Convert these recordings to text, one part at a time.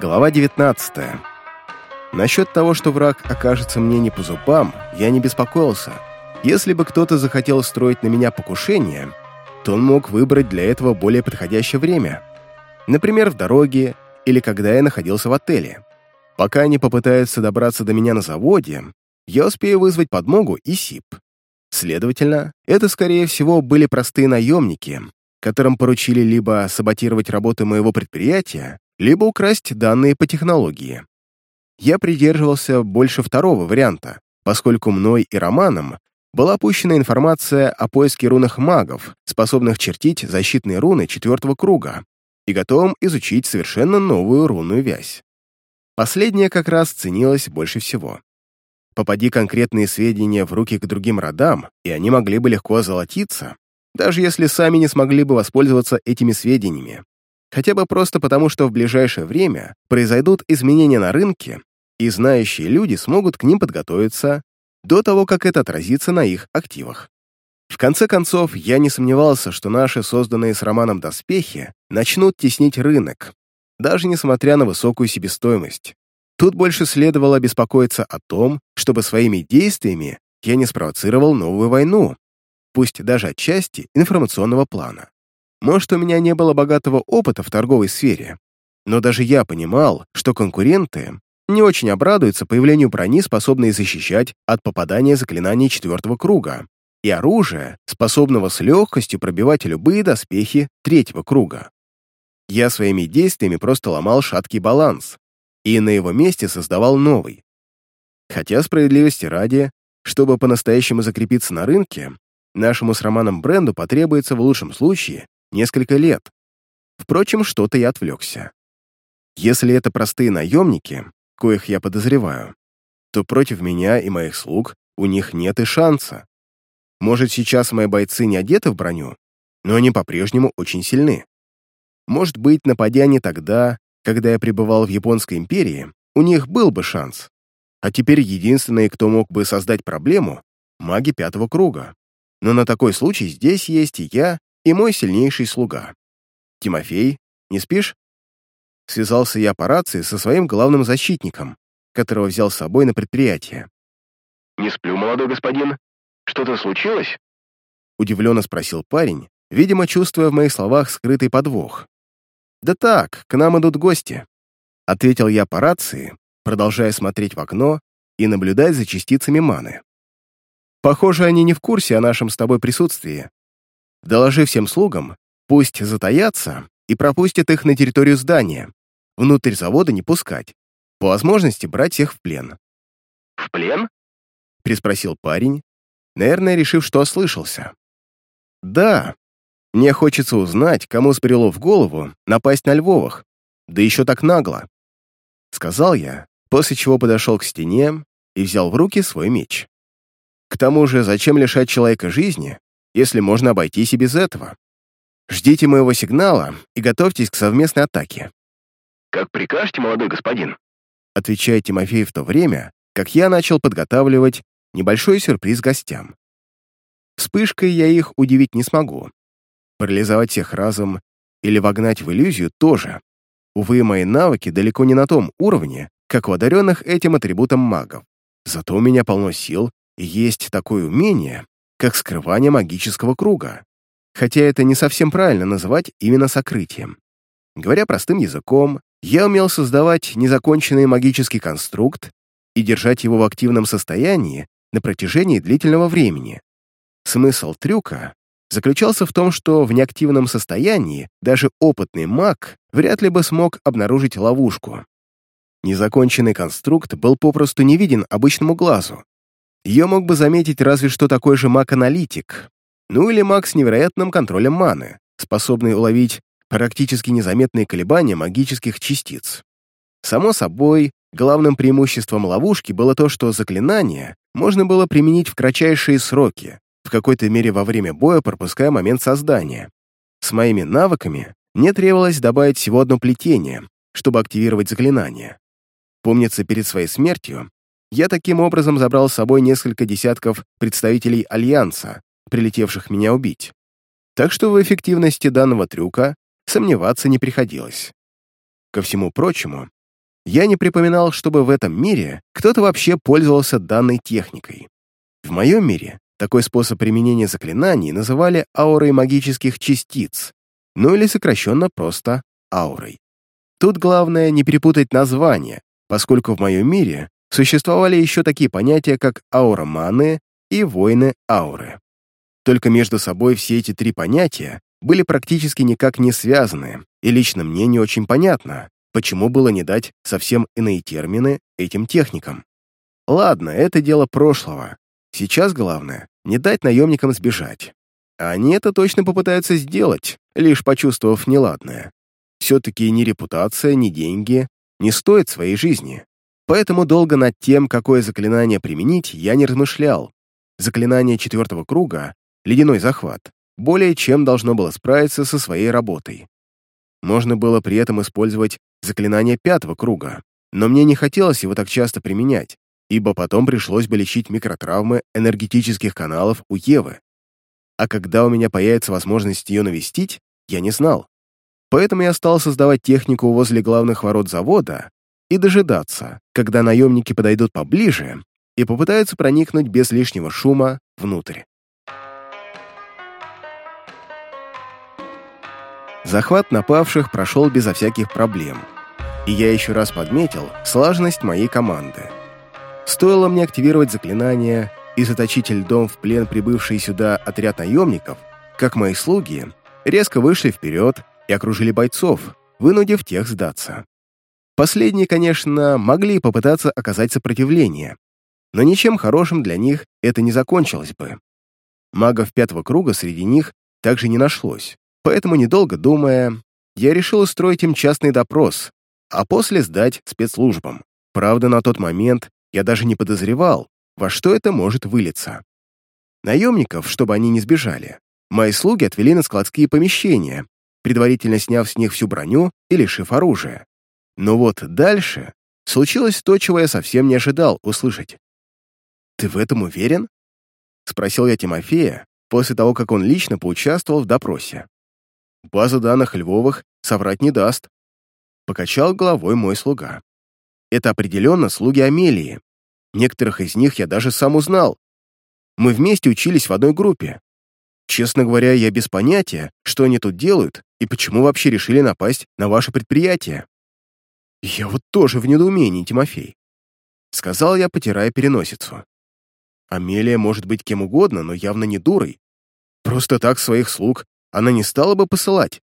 Глава 19. Насчет того, что враг окажется мне не по зубам, я не беспокоился. Если бы кто-то захотел строить на меня покушение, то он мог выбрать для этого более подходящее время. Например, в дороге или когда я находился в отеле. Пока они попытаются добраться до меня на заводе, я успею вызвать подмогу и СИП. Следовательно, это, скорее всего, были простые наемники, которым поручили либо саботировать работу моего предприятия, либо украсть данные по технологии. Я придерживался больше второго варианта, поскольку мной и Романом была опущена информация о поиске рунах магов, способных чертить защитные руны четвертого круга, и готовым изучить совершенно новую рунную вязь. Последняя как раз ценилась больше всего. Попади конкретные сведения в руки к другим родам, и они могли бы легко озолотиться, даже если сами не смогли бы воспользоваться этими сведениями. Хотя бы просто потому, что в ближайшее время произойдут изменения на рынке, и знающие люди смогут к ним подготовиться до того, как это отразится на их активах. В конце концов, я не сомневался, что наши созданные с Романом доспехи начнут теснить рынок, даже несмотря на высокую себестоимость. Тут больше следовало беспокоиться о том, чтобы своими действиями я не спровоцировал новую войну, пусть даже отчасти информационного плана. Может, у меня не было богатого опыта в торговой сфере, но даже я понимал, что конкуренты не очень обрадуются появлению брони, способной защищать от попадания заклинаний четвертого круга, и оружия, способного с легкостью пробивать любые доспехи третьего круга. Я своими действиями просто ломал шаткий баланс, и на его месте создавал новый. Хотя, справедливости ради, чтобы по-настоящему закрепиться на рынке, нашему с Романом бренду потребуется в лучшем случае несколько лет. Впрочем, что-то я отвлекся. Если это простые наемники, коих я подозреваю, то против меня и моих слуг у них нет и шанса. Может, сейчас мои бойцы не одеты в броню, но они по-прежнему очень сильны. Может быть, нападя не тогда, когда я пребывал в Японской империи, у них был бы шанс. А теперь единственные, кто мог бы создать проблему — маги пятого круга. Но на такой случай здесь есть и я, и мой сильнейший слуга. Тимофей, не спишь? Связался я по рации со своим главным защитником, которого взял с собой на предприятие. «Не сплю, молодой господин. Что-то случилось?» Удивленно спросил парень, видимо, чувствуя в моих словах скрытый подвох. «Да так, к нам идут гости», — ответил я по рации, продолжая смотреть в окно и наблюдать за частицами маны. «Похоже, они не в курсе о нашем с тобой присутствии, Доложи всем слугам, пусть затаятся и пропустят их на территорию здания. Внутрь завода не пускать. По возможности брать их в плен. «В плен?» — приспросил парень, наверное, решив, что ослышался. «Да, мне хочется узнать, кому сбрело в голову напасть на Львовых, да еще так нагло», — сказал я, после чего подошел к стене и взял в руки свой меч. К тому же, зачем лишать человека жизни, если можно обойтись и без этого. Ждите моего сигнала и готовьтесь к совместной атаке. «Как прикажете, молодой господин?» отвечает Тимофей в то время, как я начал подготавливать небольшой сюрприз гостям. Вспышкой я их удивить не смогу. Парализовать всех разом или вогнать в иллюзию тоже. Увы, мои навыки далеко не на том уровне, как у одаренных этим атрибутом магов. Зато у меня полно сил, и есть такое умение, как скрывание магического круга, хотя это не совсем правильно называть именно сокрытием. Говоря простым языком, я умел создавать незаконченный магический конструкт и держать его в активном состоянии на протяжении длительного времени. Смысл трюка заключался в том, что в неактивном состоянии даже опытный маг вряд ли бы смог обнаружить ловушку. Незаконченный конструкт был попросту не виден обычному глазу, ее мог бы заметить разве что такой же маг-аналитик, ну или маг с невероятным контролем маны, способный уловить практически незаметные колебания магических частиц. Само собой, главным преимуществом ловушки было то, что заклинание можно было применить в кратчайшие сроки, в какой-то мере во время боя пропуская момент создания. С моими навыками мне требовалось добавить всего одно плетение, чтобы активировать заклинание. Помнится, перед своей смертью я таким образом забрал с собой несколько десятков представителей Альянса, прилетевших меня убить. Так что в эффективности данного трюка сомневаться не приходилось. Ко всему прочему, Я не припоминал, чтобы в этом мире кто-то вообще пользовался данной техникой. В моем мире такой способ применения заклинаний называли аурой магических частиц, ну или сокращенно просто аурой. Тут главное не перепутать названия, поскольку в моем мире существовали еще такие понятия, как аура маны и воины ауры. Только между собой все эти три понятия были практически никак не связаны, и лично мне не очень понятно, почему было не дать совсем иные термины этим техникам. Ладно, это дело прошлого. Сейчас главное — не дать наемникам сбежать. А они это точно попытаются сделать, лишь почувствовав неладное. Все-таки ни репутация, ни деньги не стоят своей жизни. Поэтому долго над тем, какое заклинание применить, я не размышлял. Заклинание четвертого круга, ледяной захват, более чем должно было справиться со своей работой. Можно было при этом использовать заклинание пятого круга, но мне не хотелось его так часто применять, ибо потом пришлось бы лечить микротравмы энергетических каналов у Евы. А когда у меня появится возможность ее навестить, я не знал. Поэтому я стал создавать технику возле главных ворот завода и дожидаться, когда наемники подойдут поближе и попытаются проникнуть без лишнего шума внутрь. Захват напавших прошел безо всяких проблем, и я еще раз подметил слаженность моей команды. Стоило мне активировать заклинание и заточить льдом в плен прибывший сюда отряд наемников, как мои слуги резко вышли вперед и окружили бойцов, вынудив тех сдаться. Последние, конечно, могли попытаться оказать сопротивление, но ничем хорошим для них это не закончилось бы. Магов пятого круга среди них также не нашлось, Поэтому, недолго думая, я решил устроить им частный допрос, а после сдать спецслужбам. Правда, на тот момент я даже не подозревал, во что это может вылиться. Наемников, чтобы они не сбежали, мои слуги отвели на складские помещения, предварительно сняв с них всю броню и лишив оружия. Но вот дальше случилось то, чего я совсем не ожидал услышать. «Ты в этом уверен?» — спросил я Тимофея после того, как он лично поучаствовал в допросе. База данных Львовых соврать не даст. Покачал головой мой слуга. Это определенно слуги Амелии. Некоторых из них я даже сам узнал. Мы вместе учились в одной группе. Честно говоря, я без понятия, что они тут делают и почему вообще решили напасть на ваше предприятие. Я вот тоже в недоумении, Тимофей. Сказал я, потирая переносицу. Амелия может быть кем угодно, но явно не дурой. Просто так своих слуг она не стала бы посылать.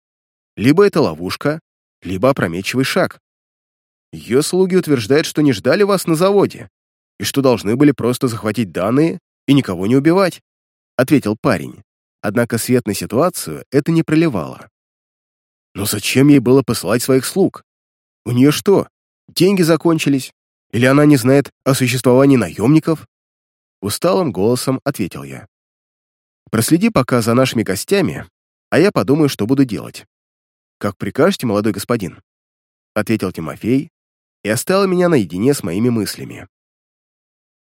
Либо это ловушка, либо опрометчивый шаг. Ее слуги утверждают, что не ждали вас на заводе и что должны были просто захватить данные и никого не убивать», — ответил парень. Однако свет на ситуацию это не проливало. «Но зачем ей было посылать своих слуг? У нее что, деньги закончились? Или она не знает о существовании наемников?» Усталым голосом ответил я. «Проследи пока за нашими гостями а я подумаю, что буду делать». «Как прикажете, молодой господин», — ответил Тимофей и оставил меня наедине с моими мыслями.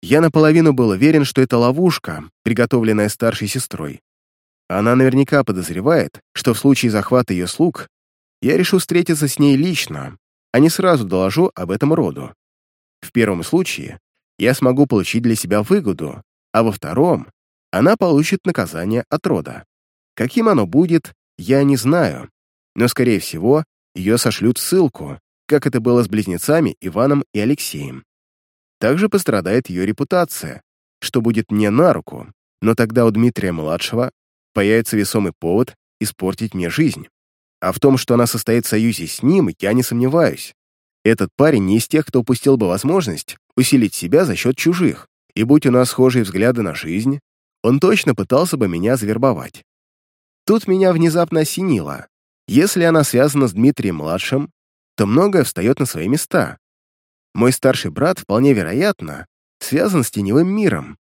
Я наполовину был уверен, что это ловушка, приготовленная старшей сестрой. Она наверняка подозревает, что в случае захвата ее слуг я решу встретиться с ней лично, а не сразу доложу об этом роду. В первом случае я смогу получить для себя выгоду, а во втором она получит наказание от рода. Каким оно будет, я не знаю, но, скорее всего, ее сошлют ссылку, как это было с близнецами Иваном и Алексеем. Также пострадает ее репутация, что будет мне на руку, но тогда у Дмитрия-младшего появится весомый повод испортить мне жизнь. А в том, что она состоит в союзе с ним, я не сомневаюсь. Этот парень не из тех, кто упустил бы возможность усилить себя за счет чужих, и будь у нас схожие взгляды на жизнь, он точно пытался бы меня завербовать. Тут меня внезапно осенило. Если она связана с Дмитрием-младшим, то многое встает на свои места. Мой старший брат, вполне вероятно, связан с теневым миром.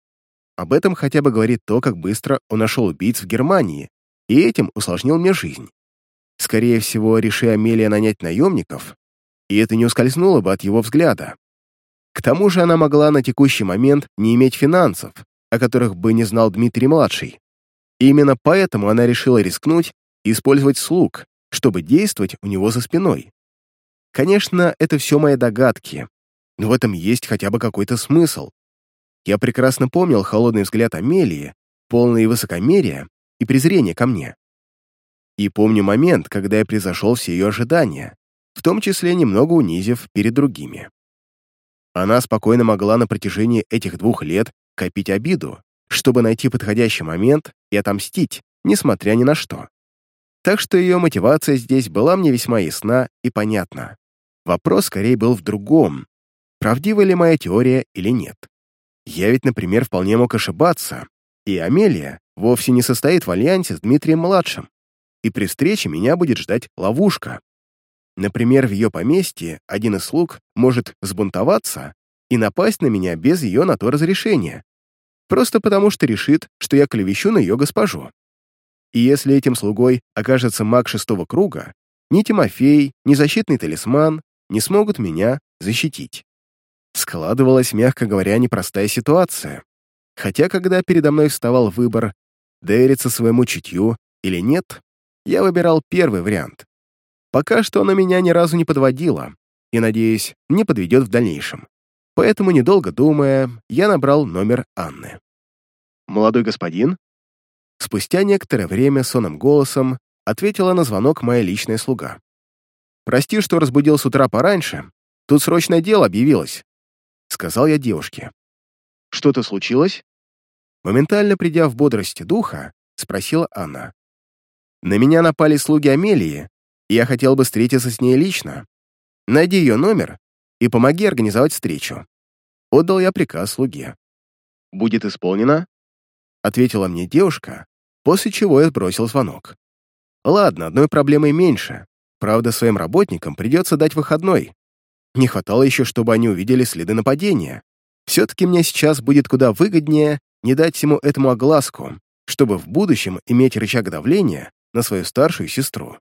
Об этом хотя бы говорит то, как быстро он нашел убийц в Германии, и этим усложнил мне жизнь. Скорее всего, реши Амелия нанять наемников, и это не ускользнуло бы от его взгляда. К тому же она могла на текущий момент не иметь финансов, о которых бы не знал Дмитрий-младший. Именно поэтому она решила рискнуть и использовать слуг, чтобы действовать у него за спиной. Конечно, это все мои догадки, но в этом есть хотя бы какой-то смысл. Я прекрасно помнил холодный взгляд Амелии, полный высокомерия и презрения ко мне. И помню момент, когда я превзошел все ее ожидания, в том числе немного унизив перед другими. Она спокойно могла на протяжении этих двух лет копить обиду, чтобы найти подходящий момент и отомстить, несмотря ни на что. Так что ее мотивация здесь была мне весьма ясна и понятна. Вопрос скорее был в другом, правдива ли моя теория или нет. Я ведь, например, вполне мог ошибаться, и Амелия вовсе не состоит в альянсе с Дмитрием-младшим, и при встрече меня будет ждать ловушка. Например, в ее поместье один из слуг может взбунтоваться и напасть на меня без ее на то разрешения, просто потому что решит, что я клевещу на ее госпожу. И если этим слугой окажется маг шестого круга, ни Тимофей, ни защитный талисман не смогут меня защитить. Складывалась, мягко говоря, непростая ситуация. Хотя, когда передо мной вставал выбор, довериться своему чутью или нет, я выбирал первый вариант. Пока что она меня ни разу не подводила и, надеюсь, не подведет в дальнейшем. Поэтому, недолго думая, я набрал номер Анны. «Молодой господин?» Спустя некоторое время сонным голосом ответила на звонок моя личная слуга. «Прости, что разбудил с утра пораньше. Тут срочное дело объявилось», — сказал я девушке. «Что-то случилось?» Моментально придя в бодрость духа, спросила Анна. «На меня напали слуги Амелии я хотел бы встретиться с ней лично. Найди ее номер и помоги организовать встречу. Отдал я приказ слуге. «Будет исполнено?» Ответила мне девушка, после чего я сбросил звонок. Ладно, одной проблемой меньше. Правда, своим работникам придется дать выходной. Не хватало еще, чтобы они увидели следы нападения. Все-таки мне сейчас будет куда выгоднее не дать всему этому огласку, чтобы в будущем иметь рычаг давления на свою старшую сестру.